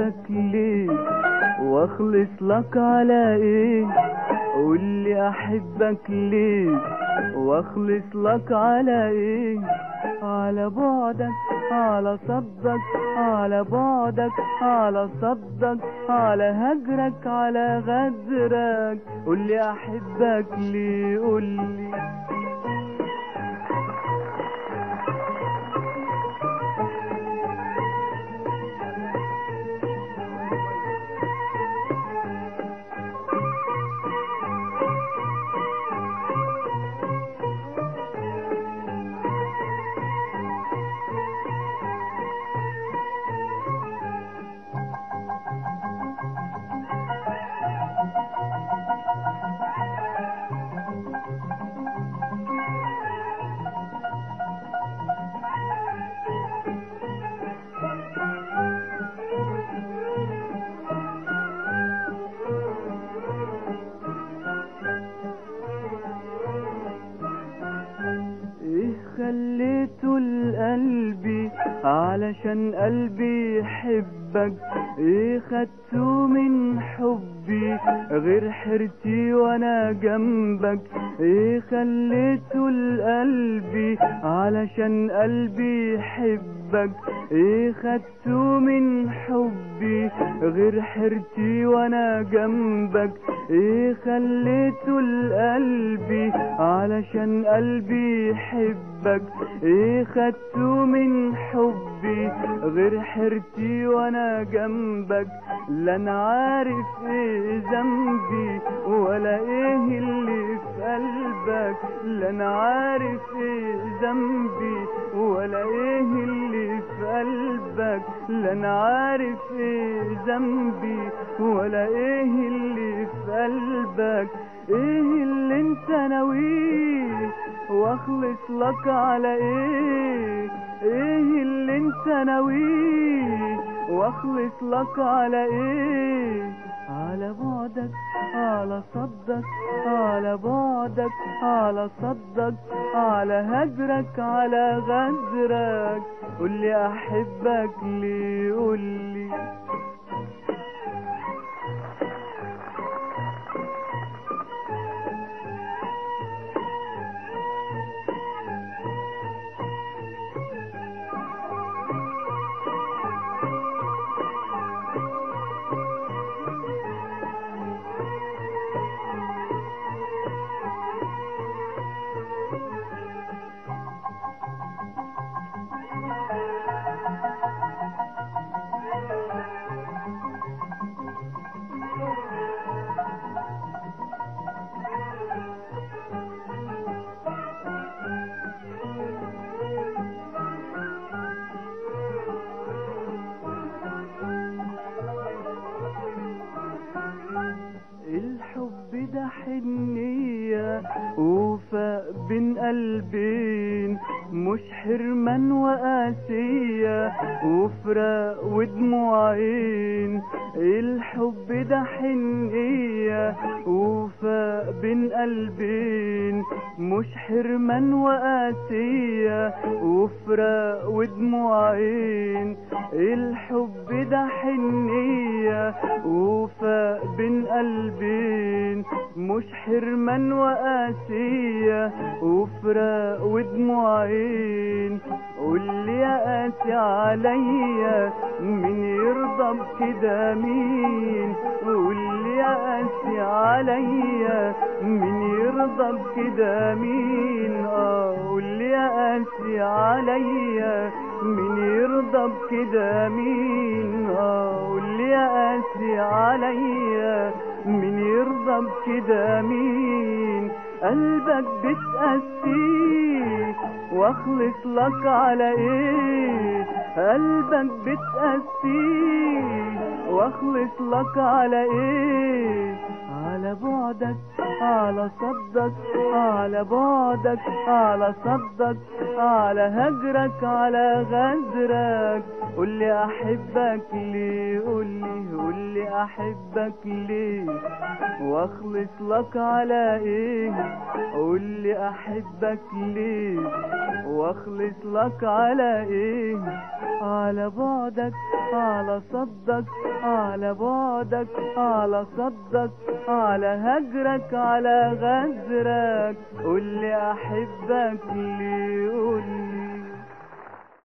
احبك ليه؟ واخلص لك على إيه؟ قول لي أحبك ليه؟ واخلص لك على إيه؟ على بعدك على صدك على بعدك على صدك على هجرك على غدرك قول لي أحبك ليه؟ قول لي. علشان قلبي يحبك إيه خدته من حبي غير حيرتي وأنا جنبك. إيه خليته لقلبي علشان قلبي يحبك. إيه خدته من حبي غير حيرتي وأنا جنبك. إيه خليته لقلبي علشان قلبي يحبك. إيه خدته من حبي غير حيرتي وأنا جنبك. لا أنا عارف إيه ذنبي ولا إيه اللي في قلبك. لا أنا عارف إيه ذنبي ولا إيه اللي قلبك لا أنا عارف إيه ذنبي ولا إيه اللي في قلبك؟ إيه اللي أنت ناويه؟ وأخلص لك على إيه؟ إيه اللي أنت ناويه؟ وأخلص لك على إيه؟ على بعدك على صدك على بعدك على صدك على هجرك على غدرك قول لي أحبك ليه قول حنية وفاء بين قلبين مش حرمان وقاسية وفراق ودموعين الحب ده حنية وفاء بين قلبين مش حرمان وقاسية وفراق ودموعين الحب ده حنية وفاء مش حرمان وقاسية وفراق ودموعين. قول لي يا قاسي عليا مين يرضى بكده مين؟ قول لي يا قاسي عليا مين يرضى بكده مين؟ آه قول لي يا قاسي عليا مين يرضى بكده مين؟ آه قول لي يا قاسي عليا مين يرضى بكده مين قلبك بتقسيه واخلص لك على إيه؟ قلبك بتقسيه واخلص لك على إيه؟ على بعد بعدك على صدك على بعدك على صدك على هجرك على غدرك قول لي أحبك ليه قول لي قول لي أحبك ليه. وأخلص لك على إيه؟ قول لي أحبك ليه. وأخلص لك على إيه؟ على بعدك على صدك على بعدك على صدك على هجرك على غدرك قول لي أحبك ليه قول